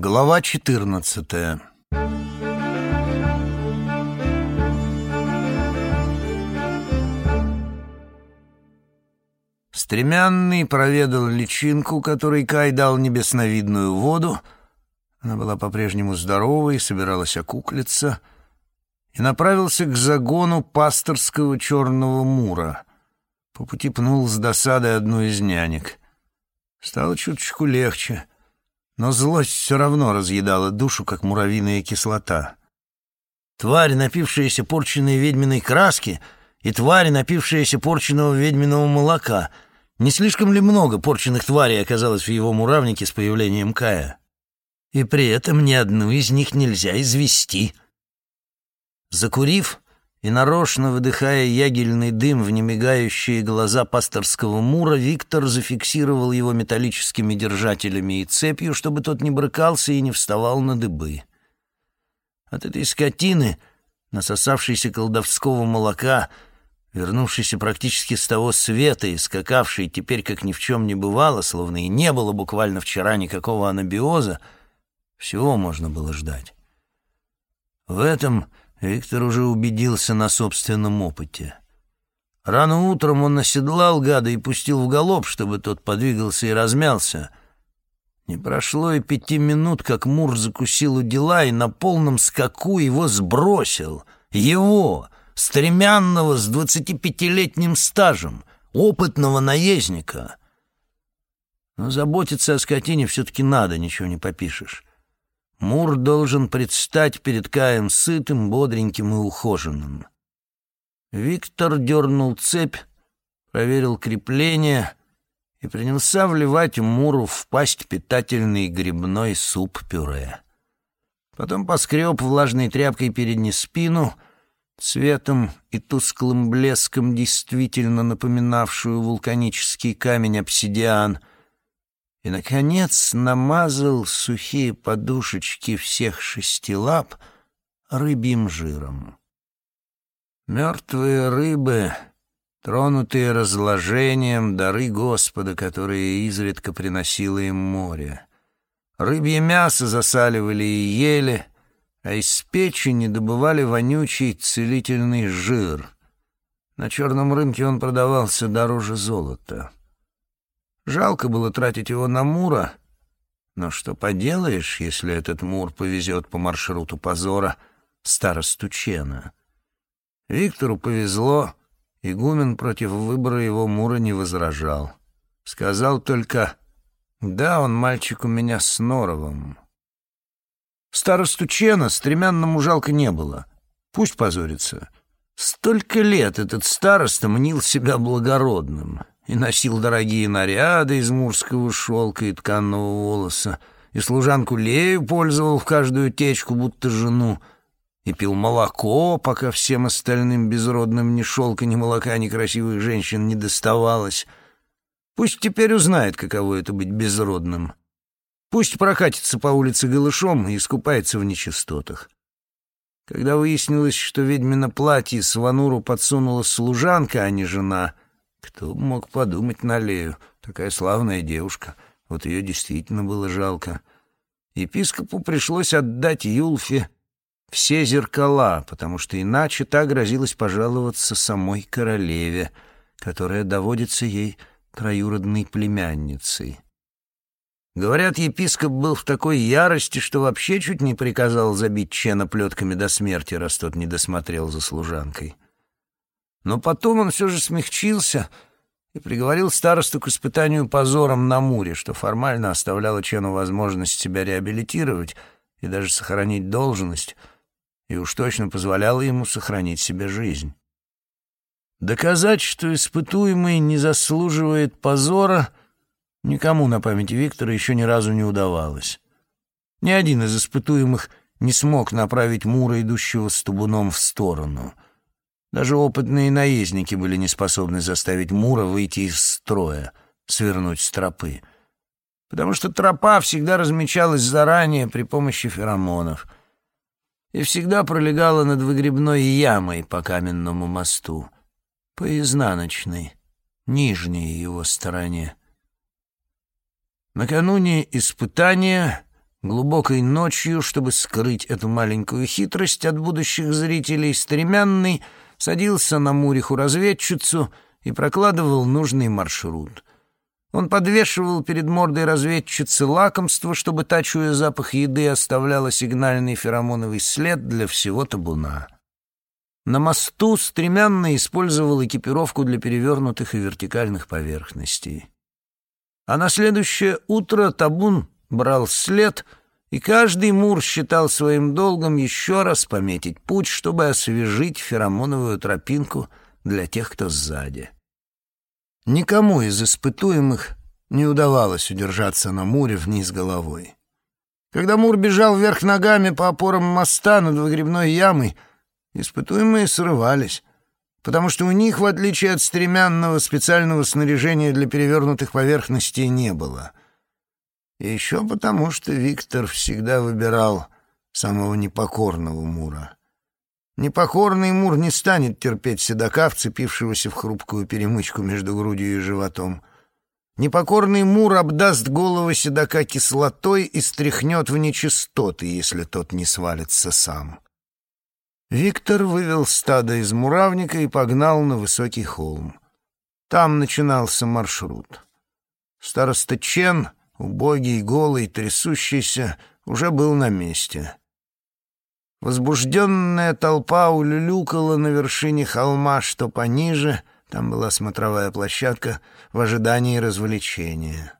Глава четырнадцатая Стремянный проведал личинку, которой Кай дал небесновидную воду. Она была по-прежнему здорова и собиралась окуклиться. И направился к загону пасторского черного мура. По пути пнул с досадой одну из нянек. Стало чуточку легче — но злость все равно разъедала душу, как муравьиная кислота. Тварь, напившаяся порченной ведьминой краски, и тварь, напившаяся порченного ведьминого молока. Не слишком ли много порченных тварей оказалось в его муравнике с появлением Кая? И при этом ни одну из них нельзя извести. Закурив, и нарочно выдыхая ягельный дым в немигающие глаза пасторского мура, Виктор зафиксировал его металлическими держателями и цепью, чтобы тот не брыкался и не вставал на дыбы. От этой скотины, насосавшейся колдовского молока, вернувшейся практически с того света и скакавшей теперь, как ни в чем не бывало, словно и не было буквально вчера никакого анабиоза, всего можно было ждать. В этом Виктор уже убедился на собственном опыте. Рано утром он оседлал гада и пустил в галоп, чтобы тот подвигался и размялся. Не прошло и пяти минут, как Мур закусил у дела и на полном скаку его сбросил. Его, стремянного с двадцатипятилетним стажем, опытного наездника. Но заботиться о скотине все-таки надо, ничего не попишешь. Мур должен предстать перед Каем сытым, бодреньким и ухоженным. Виктор дернул цепь, проверил крепление и принялся вливать Муру в пасть питательный грибной суп-пюре. Потом поскреб влажной тряпкой передней спину, цветом и тусклым блеском действительно напоминавшую вулканический камень обсидиан — и, наконец, намазал сухие подушечки всех шести лап рыбьим жиром. Мертвые рыбы, тронутые разложением, дары Господа, которые изредка приносило им море. Рыбье мясо засаливали и ели, а из печени добывали вонючий целительный жир. На черном рынке он продавался дороже золота. Жалко было тратить его на Мура, но что поделаешь, если этот Мур повезет по маршруту позора старосту Чена? Виктору повезло, игумен против выбора его Мура не возражал. Сказал только «Да, он мальчик у меня с Норовым». Старосту Чена стремянному жалко не было. Пусть позорится. Столько лет этот староста мнил себя благородным и носил дорогие наряды из мурского шелка и тканного волоса, и служанку Лею пользовал в каждую течку, будто жену, и пил молоко, пока всем остальным безродным ни шелка, ни молока, ни красивых женщин не доставалось. Пусть теперь узнает, каково это быть безродным. Пусть прокатится по улице голышом и искупается в нечистотах. Когда выяснилось, что ведьмино платье Свануру подсунула служанка, а не жена — кто мог подумать на Лею? Такая славная девушка. Вот ее действительно было жалко. Епископу пришлось отдать Юлфе все зеркала, потому что иначе та грозилась пожаловаться самой королеве, которая доводится ей троюродной племянницей. Говорят, епископ был в такой ярости, что вообще чуть не приказал забить Чена плетками до смерти, раз тот не досмотрел за служанкой. Но потом он все же смягчился и приговорил старосту к испытанию позором на Муре, что формально оставляло Чену возможность себя реабилитировать и даже сохранить должность, и уж точно позволяло ему сохранить себе жизнь. Доказать, что испытуемый не заслуживает позора, никому на памяти Виктора еще ни разу не удавалось. Ни один из испытуемых не смог направить Мура, идущего с табуном, в сторону — даже опытные наездники были не способны заставить Мура выйти из строя, свернуть с тропы. Потому что тропа всегда размечалась заранее при помощи феромонов и всегда пролегала над выгребной ямой по каменному мосту, по изнаночной, нижней его стороне. Накануне испытания Глубокой ночью, чтобы скрыть эту маленькую хитрость от будущих зрителей, Стремянный садился на Муриху-разведчицу и прокладывал нужный маршрут. Он подвешивал перед мордой разведчицы лакомство, чтобы та, чуя запах еды, оставляла сигнальный феромоновый след для всего табуна. На мосту стремянно использовал экипировку для перевернутых и вертикальных поверхностей. А на следующее утро табун брал след, и каждый мур считал своим долгом еще раз пометить путь, чтобы освежить феромоновую тропинку для тех, кто сзади. Никому из испытуемых не удавалось удержаться на муре вниз головой. Когда мур бежал вверх ногами по опорам моста над выгребной ямой, испытуемые срывались, потому что у них, в отличие от стремянного, специального снаряжения для перевернутых поверхностей не было. И еще потому, что Виктор всегда выбирал самого непокорного мура. Непокорный Мур не станет терпеть седока, вцепившегося в хрупкую перемычку между грудью и животом. Непокорный Мур обдаст голову седока кислотой и стряхнет в нечистоты, если тот не свалится сам. Виктор вывел стадо из муравника и погнал на высокий холм. Там начинался маршрут. Староста Чен, убогий, голый, трясущийся, уже был на месте. Возбужденная толпа улюлюкала на вершине холма, что пониже, там была смотровая площадка, в ожидании развлечения.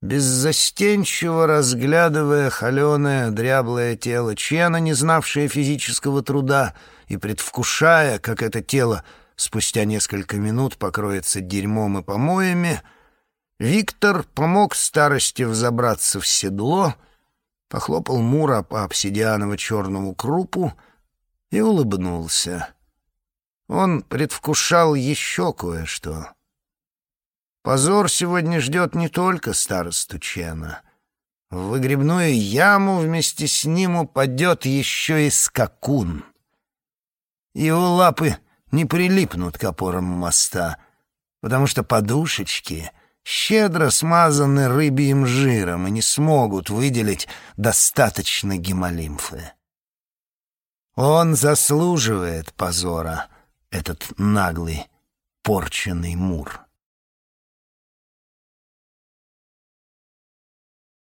Беззастенчиво разглядывая холеное, дряблое тело Чена, не знавшее физического труда, и предвкушая, как это тело спустя несколько минут покроется дерьмом и помоями, Виктор помог старости взобраться в седло — похлопал Мура по обсидианово-черному крупу и улыбнулся. Он предвкушал еще кое-что. Позор сегодня ждет не только старосту Чена. В выгребную яму вместе с ним упадет еще и скакун. Его лапы не прилипнут к опорам моста, потому что подушечки щедро смазаны рыбьим жиром и не смогут выделить достаточно гемолимфы. Он заслуживает позора, этот наглый, порченный мур.